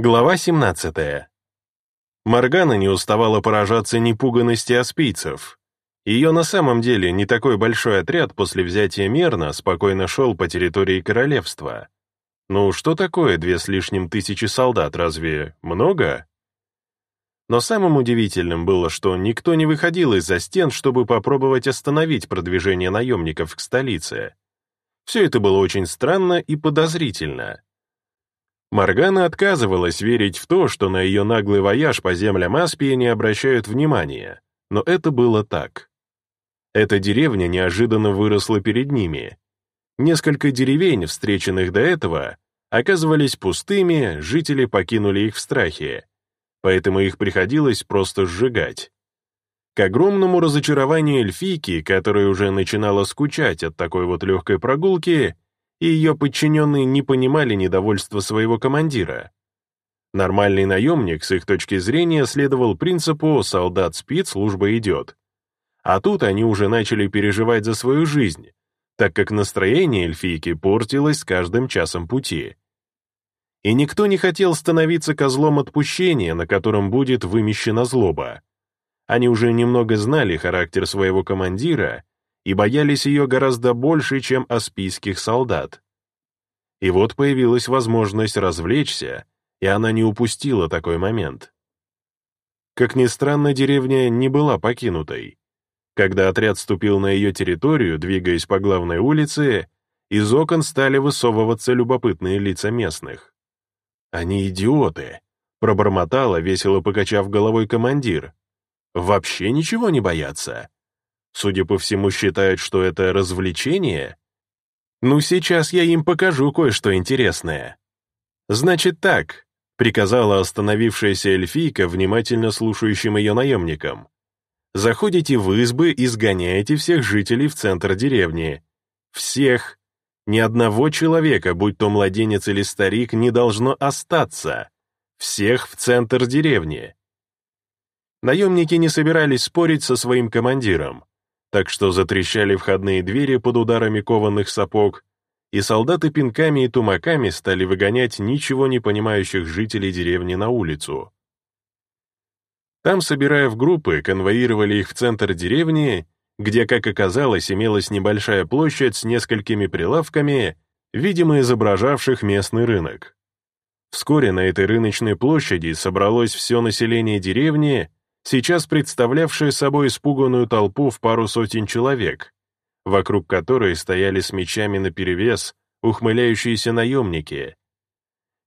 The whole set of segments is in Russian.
Глава 17. Моргана не уставала поражаться непуганности аспийцев. Ее на самом деле не такой большой отряд после взятия Мерна спокойно шел по территории королевства. Ну, что такое две с лишним тысячи солдат, разве много? Но самым удивительным было, что никто не выходил из-за стен, чтобы попробовать остановить продвижение наемников к столице. Все это было очень странно и подозрительно. Моргана отказывалась верить в то, что на ее наглый вояж по землям Аспии не обращают внимания, но это было так. Эта деревня неожиданно выросла перед ними. Несколько деревень, встреченных до этого, оказывались пустыми, жители покинули их в страхе, поэтому их приходилось просто сжигать. К огромному разочарованию эльфийки, которая уже начинала скучать от такой вот легкой прогулки, и ее подчиненные не понимали недовольства своего командира. Нормальный наемник, с их точки зрения, следовал принципу «солдат спит, служба идет». А тут они уже начали переживать за свою жизнь, так как настроение эльфийки портилось с каждым часом пути. И никто не хотел становиться козлом отпущения, на котором будет вымещена злоба. Они уже немного знали характер своего командира и боялись ее гораздо больше, чем аспийских солдат. И вот появилась возможность развлечься, и она не упустила такой момент. Как ни странно, деревня не была покинутой. Когда отряд ступил на ее территорию, двигаясь по главной улице, из окон стали высовываться любопытные лица местных. «Они идиоты», — пробормотала, весело покачав головой командир. «Вообще ничего не боятся. Судя по всему, считают, что это развлечение? Ну, сейчас я им покажу кое-что интересное. Значит так, приказала остановившаяся эльфийка внимательно слушающим ее наемникам. Заходите в избы и сгоняете всех жителей в центр деревни. Всех. Ни одного человека, будь то младенец или старик, не должно остаться. Всех в центр деревни. Наемники не собирались спорить со своим командиром так что затрещали входные двери под ударами кованых сапог, и солдаты пинками и тумаками стали выгонять ничего не понимающих жителей деревни на улицу. Там, собирая в группы, конвоировали их в центр деревни, где, как оказалось, имелась небольшая площадь с несколькими прилавками, видимо, изображавших местный рынок. Вскоре на этой рыночной площади собралось все население деревни, сейчас представлявшая собой испуганную толпу в пару сотен человек, вокруг которой стояли с мечами наперевес ухмыляющиеся наемники.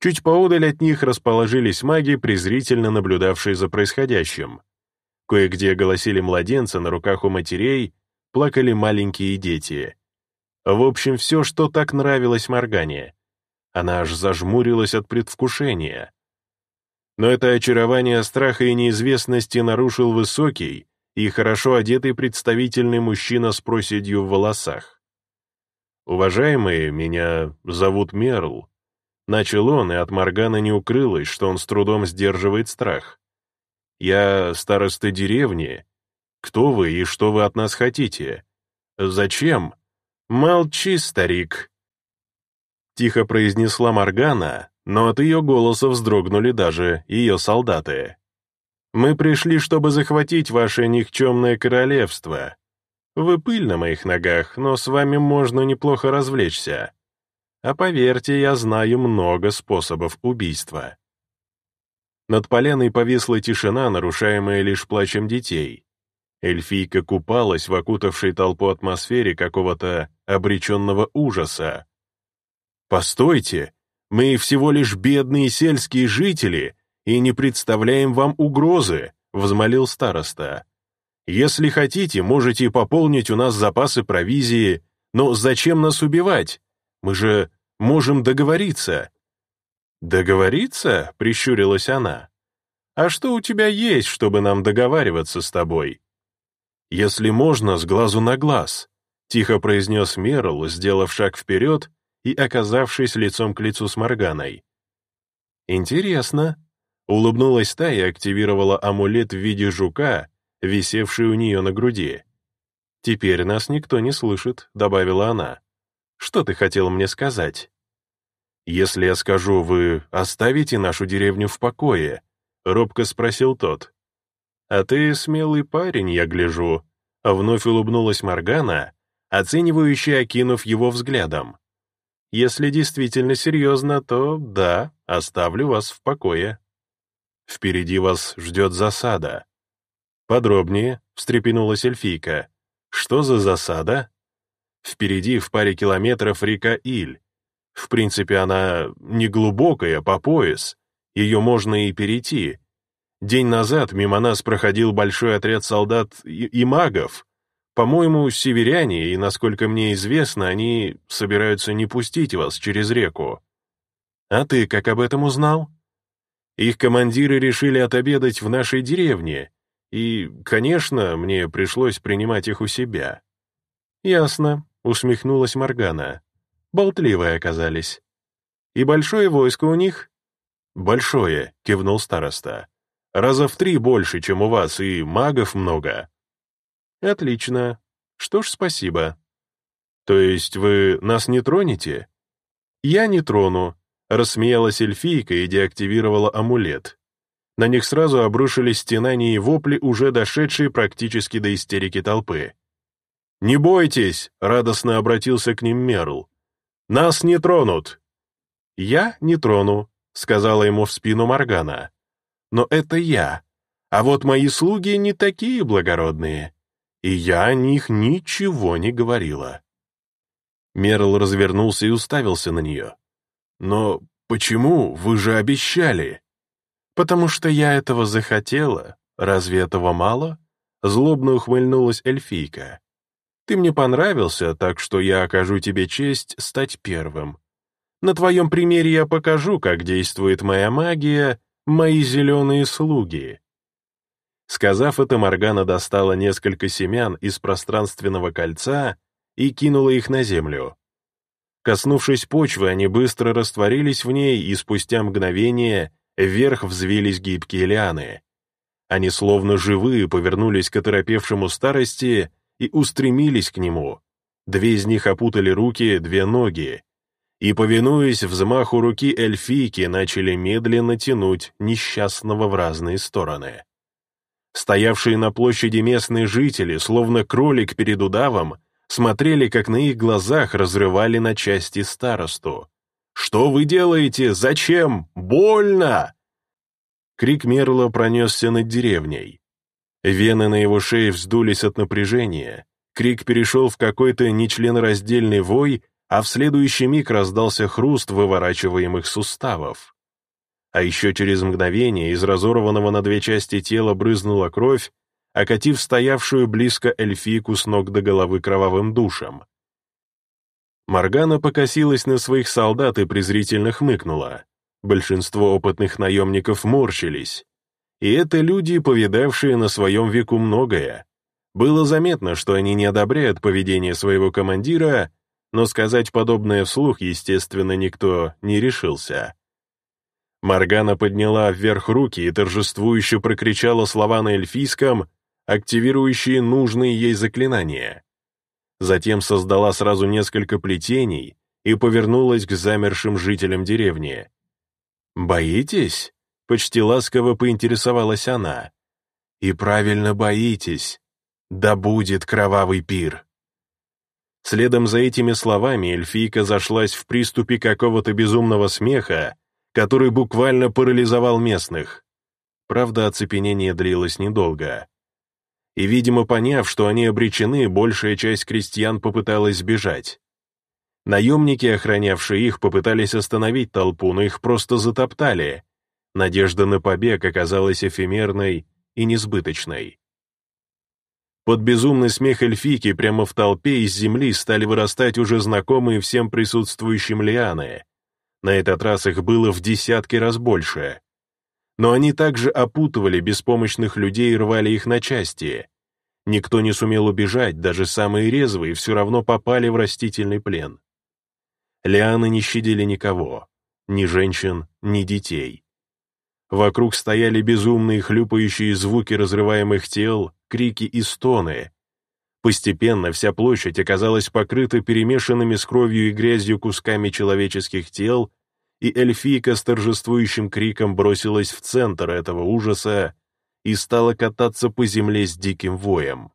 Чуть поодаль от них расположились маги, презрительно наблюдавшие за происходящим. Кое-где голосили младенцы на руках у матерей, плакали маленькие дети. В общем, все, что так нравилось Моргане. Она аж зажмурилась от предвкушения. Но это очарование страха и неизвестности нарушил высокий и хорошо одетый представительный мужчина с проседью в волосах. «Уважаемые, меня зовут Мерл». Начал он, и от Моргана не укрылось, что он с трудом сдерживает страх. «Я староста деревни. Кто вы и что вы от нас хотите? Зачем?» «Молчи, старик!» Тихо произнесла Моргана, но от ее голоса вздрогнули даже ее солдаты. «Мы пришли, чтобы захватить ваше никчемное королевство. Вы пыль на моих ногах, но с вами можно неплохо развлечься. А поверьте, я знаю много способов убийства». Над поляной повисла тишина, нарушаемая лишь плачем детей. Эльфийка купалась в окутавшей толпу атмосфере какого-то обреченного ужаса. «Постойте!» Мы всего лишь бедные сельские жители и не представляем вам угрозы», — взмолил староста. «Если хотите, можете пополнить у нас запасы провизии, но зачем нас убивать? Мы же можем договориться». «Договориться?» — прищурилась она. «А что у тебя есть, чтобы нам договариваться с тобой?» «Если можно, с глазу на глаз», — тихо произнес Мерл, сделав шаг вперед и оказавшись лицом к лицу с Морганой. «Интересно», — улыбнулась та и активировала амулет в виде жука, висевший у нее на груди. «Теперь нас никто не слышит», — добавила она. «Что ты хотел мне сказать?» «Если я скажу, вы оставите нашу деревню в покое?» — робко спросил тот. «А ты смелый парень, я гляжу», — вновь улыбнулась Моргана, оценивающе окинув его взглядом. «Если действительно серьезно, то да, оставлю вас в покое. Впереди вас ждет засада». «Подробнее», — встрепенулась эльфийка. «Что за засада?» «Впереди в паре километров река Иль. В принципе, она не глубокая, по пояс. Ее можно и перейти. День назад мимо нас проходил большой отряд солдат и, и магов. По-моему, северяне, и, насколько мне известно, они собираются не пустить вас через реку. А ты как об этом узнал? Их командиры решили отобедать в нашей деревне, и, конечно, мне пришлось принимать их у себя. «Ясно», — усмехнулась Моргана. «Болтливые оказались». «И большое войско у них?» «Большое», — кивнул староста. «Раза в три больше, чем у вас, и магов много». «Отлично. Что ж, спасибо». «То есть вы нас не тронете?» «Я не трону», — рассмеялась эльфийка и деактивировала амулет. На них сразу обрушились стенания и вопли, уже дошедшие практически до истерики толпы. «Не бойтесь!» — радостно обратился к ним Мерл. «Нас не тронут!» «Я не трону», — сказала ему в спину Моргана. «Но это я, а вот мои слуги не такие благородные, и я о них ничего не говорила». Мерл развернулся и уставился на нее. «Но почему? Вы же обещали!» «Потому что я этого захотела. Разве этого мало?» Злобно ухмыльнулась эльфийка. «Ты мне понравился, так что я окажу тебе честь стать первым. На твоем примере я покажу, как действует моя магия, мои зеленые слуги». Сказав это, Моргана достала несколько семян из пространственного кольца и кинула их на землю. Коснувшись почвы, они быстро растворились в ней, и спустя мгновение Вверх взвились гибкие лианы. Они словно живые повернулись к оторопевшему старости и устремились к нему. Две из них опутали руки, две ноги. И, повинуясь взмаху руки эльфийки, начали медленно тянуть несчастного в разные стороны. Стоявшие на площади местные жители, словно кролик перед удавом, смотрели, как на их глазах разрывали на части старосту. «Что вы делаете? Зачем? Больно!» Крик Мерла пронесся над деревней. Вены на его шее вздулись от напряжения. Крик перешел в какой-то нечленораздельный вой, а в следующий миг раздался хруст выворачиваемых суставов. А еще через мгновение из разорванного на две части тела брызнула кровь, окатив стоявшую близко эльфийку с ног до головы кровавым душем. Моргана покосилась на своих солдат и презрительно хмыкнула. Большинство опытных наемников морщились. И это люди, повидавшие на своем веку многое. Было заметно, что они не одобряют поведение своего командира, но сказать подобное вслух, естественно, никто не решился. Моргана подняла вверх руки и торжествующе прокричала слова на эльфийском, активирующие нужные ей заклинания затем создала сразу несколько плетений и повернулась к замершим жителям деревни. «Боитесь?» — почти ласково поинтересовалась она. «И правильно боитесь. Да будет кровавый пир!» Следом за этими словами эльфийка зашлась в приступе какого-то безумного смеха, который буквально парализовал местных. Правда, оцепенение длилось недолго и, видимо, поняв, что они обречены, большая часть крестьян попыталась сбежать. Наемники, охранявшие их, попытались остановить толпу, но их просто затоптали. Надежда на побег оказалась эфемерной и несбыточной. Под безумный смех эльфики прямо в толпе из земли стали вырастать уже знакомые всем присутствующим лианы. На этот раз их было в десятки раз больше но они также опутывали беспомощных людей и рвали их на части. Никто не сумел убежать, даже самые резвые все равно попали в растительный плен. Лианы не щадили никого, ни женщин, ни детей. Вокруг стояли безумные хлюпающие звуки разрываемых тел, крики и стоны. Постепенно вся площадь оказалась покрыта перемешанными с кровью и грязью кусками человеческих тел, и эльфийка с торжествующим криком бросилась в центр этого ужаса и стала кататься по земле с диким воем.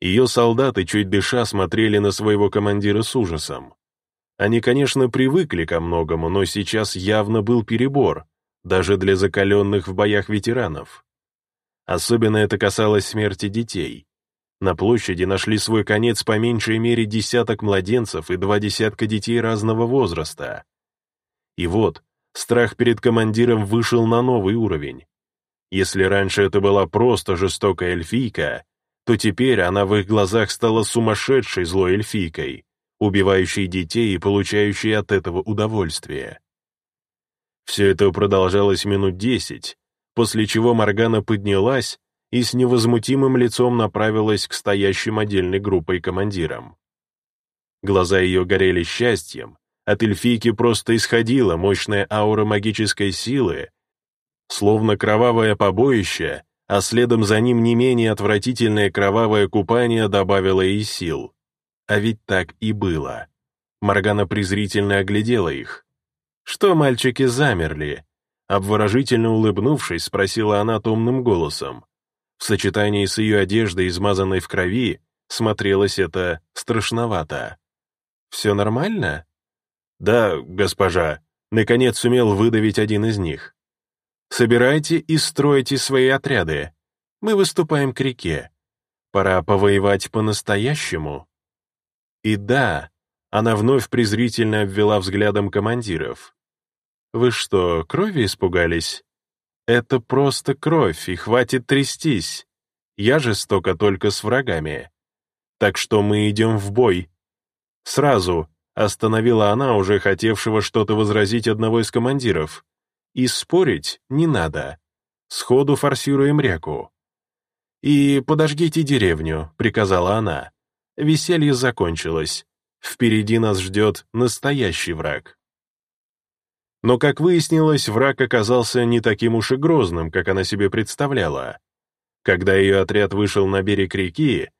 Ее солдаты, чуть дыша, смотрели на своего командира с ужасом. Они, конечно, привыкли ко многому, но сейчас явно был перебор, даже для закаленных в боях ветеранов. Особенно это касалось смерти детей. На площади нашли свой конец по меньшей мере десяток младенцев и два десятка детей разного возраста. И вот, страх перед командиром вышел на новый уровень. Если раньше это была просто жестокая эльфийка, то теперь она в их глазах стала сумасшедшей злой эльфийкой, убивающей детей и получающей от этого удовольствие. Все это продолжалось минут десять, после чего Моргана поднялась и с невозмутимым лицом направилась к стоящим отдельной группой командирам. Глаза ее горели счастьем, от эльфийки просто исходила мощная аура магической силы, словно кровавое побоище, а следом за ним не менее отвратительное кровавое купание добавило ей сил. А ведь так и было. Моргана презрительно оглядела их. «Что мальчики замерли?» Обворожительно улыбнувшись, спросила она томным голосом. В сочетании с ее одеждой, измазанной в крови, смотрелось это страшновато. «Все нормально?» «Да, госпожа», — наконец сумел выдавить один из них. «Собирайте и стройте свои отряды. Мы выступаем к реке. Пора повоевать по-настоящему». И да, она вновь презрительно обвела взглядом командиров. «Вы что, крови испугались?» Это просто кровь, и хватит трястись. Я жестоко только с врагами. Так что мы идем в бой. Сразу остановила она уже хотевшего что-то возразить одного из командиров. И спорить не надо. Сходу форсируем реку. «И подожгите деревню», — приказала она. Веселье закончилось. Впереди нас ждет настоящий враг. Но, как выяснилось, враг оказался не таким уж и грозным, как она себе представляла. Когда ее отряд вышел на берег реки,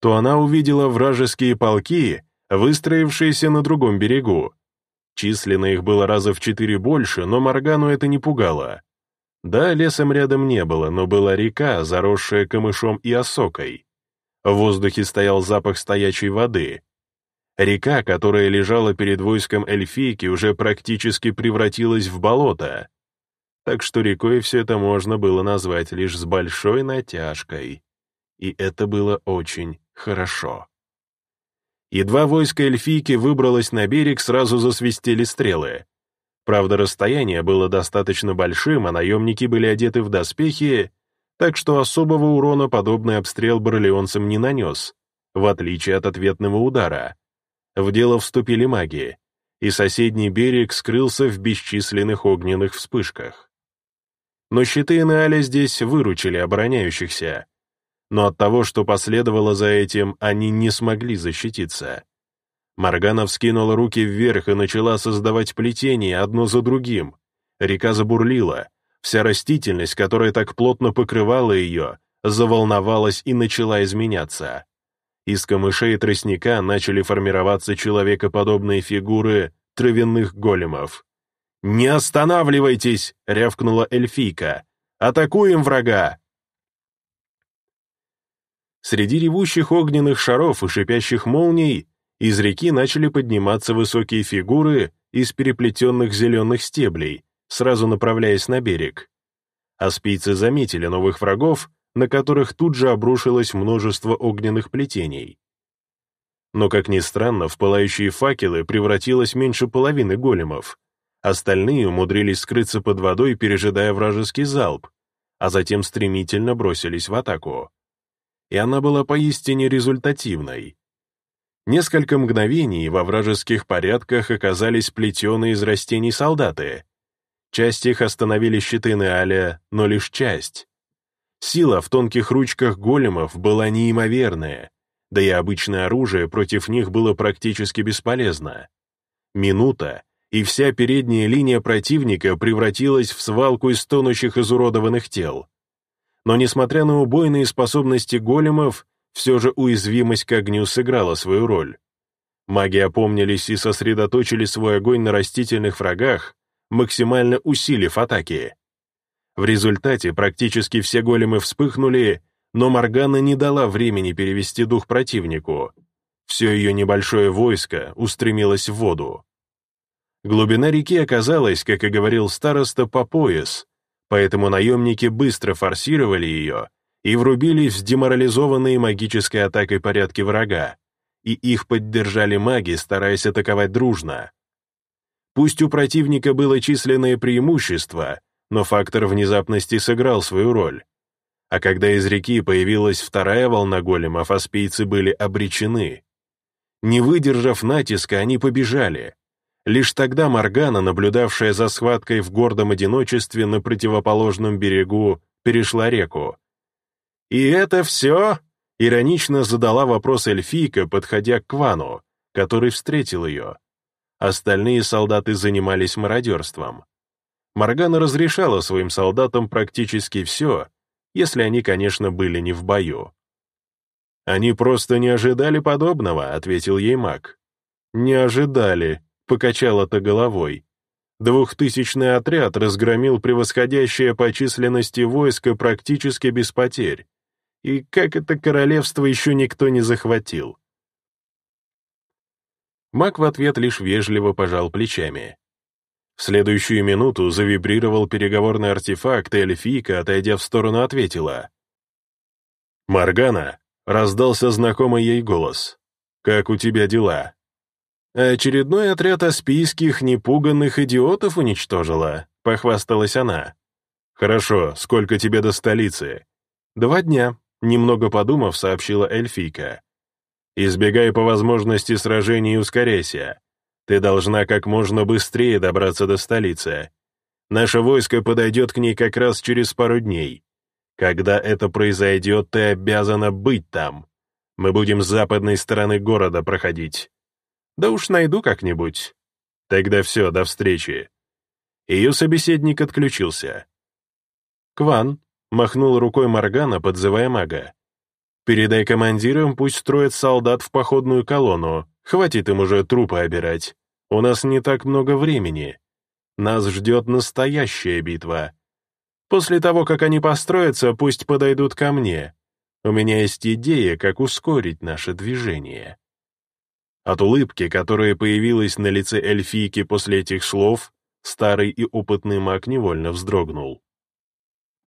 то она увидела вражеские полки, выстроившиеся на другом берегу. Численно их было раза в четыре больше, но Моргану это не пугало. Да, лесом рядом не было, но была река, заросшая камышом и осокой. В воздухе стоял запах стоячей воды. Река, которая лежала перед войском эльфийки, уже практически превратилась в болото, так что рекой все это можно было назвать лишь с большой натяжкой. И это было очень хорошо. Едва войско эльфийки выбралось на берег, сразу засвистели стрелы. Правда, расстояние было достаточно большим, а наемники были одеты в доспехи, так что особого урона подобный обстрел барлеонцам не нанес, в отличие от ответного удара. В дело вступили маги, и соседний берег скрылся в бесчисленных огненных вспышках. Но щиты Нааля здесь выручили обороняющихся, но от того, что последовало за этим, они не смогли защититься. Моргана вскинула руки вверх и начала создавать плетение одно за другим. Река забурлила, вся растительность, которая так плотно покрывала ее, заволновалась и начала изменяться. Из камышей и тростника начали формироваться человекоподобные фигуры травяных големов. «Не останавливайтесь!» — рявкнула эльфийка. «Атакуем врага!» Среди ревущих огненных шаров и шипящих молний из реки начали подниматься высокие фигуры из переплетенных зеленых стеблей, сразу направляясь на берег. Аспийцы заметили новых врагов на которых тут же обрушилось множество огненных плетений. Но, как ни странно, в пылающие факелы превратилось меньше половины големов. Остальные умудрились скрыться под водой, пережидая вражеский залп, а затем стремительно бросились в атаку. И она была поистине результативной. Несколько мгновений во вражеских порядках оказались плетеные из растений солдаты. Часть их остановили щиты Неаля, но лишь часть. Сила в тонких ручках големов была неимоверная, да и обычное оружие против них было практически бесполезно. Минута, и вся передняя линия противника превратилась в свалку из тонущих изуродованных тел. Но несмотря на убойные способности големов, все же уязвимость к огню сыграла свою роль. Маги опомнились и сосредоточили свой огонь на растительных врагах, максимально усилив атаки. В результате практически все големы вспыхнули, но Моргана не дала времени перевести дух противнику. Все ее небольшое войско устремилось в воду. Глубина реки оказалась, как и говорил староста, по пояс, поэтому наемники быстро форсировали ее и врубились в деморализованные магической атакой порядки врага, и их поддержали маги, стараясь атаковать дружно. Пусть у противника было численное преимущество, но фактор внезапности сыграл свою роль. А когда из реки появилась вторая волна големов, аспийцы были обречены. Не выдержав натиска, они побежали. Лишь тогда Моргана, наблюдавшая за схваткой в гордом одиночестве на противоположном берегу, перешла реку. «И это все?» — иронично задала вопрос эльфийка, подходя к Квану, который встретил ее. Остальные солдаты занимались мародерством. Моргана разрешала своим солдатам практически все, если они, конечно, были не в бою. «Они просто не ожидали подобного», — ответил ей маг. «Не ожидали», — покачала-то головой. Двухтысячный отряд разгромил превосходящее по численности войско практически без потерь. И как это королевство еще никто не захватил. Маг в ответ лишь вежливо пожал плечами. В следующую минуту завибрировал переговорный артефакт, и эльфийка, отойдя в сторону, ответила. «Моргана!» — раздался знакомый ей голос. «Как у тебя дела?» «Очередной отряд аспийских непуганных идиотов уничтожила», — похвасталась она. «Хорошо, сколько тебе до столицы?» «Два дня», — немного подумав, сообщила эльфийка. Избегай по возможности сражений и ускоряйся. Ты должна как можно быстрее добраться до столицы. Наше войско подойдет к ней как раз через пару дней. Когда это произойдет, ты обязана быть там. Мы будем с западной стороны города проходить. Да уж найду как-нибудь. Тогда все, до встречи. Ее собеседник отключился. «Кван», — махнул рукой Моргана, подзывая мага. Передай командирам, пусть строят солдат в походную колонну. Хватит им уже трупы обирать. У нас не так много времени. Нас ждет настоящая битва. После того, как они построятся, пусть подойдут ко мне. У меня есть идея, как ускорить наше движение». От улыбки, которая появилась на лице эльфийки после этих слов, старый и опытный маг невольно вздрогнул.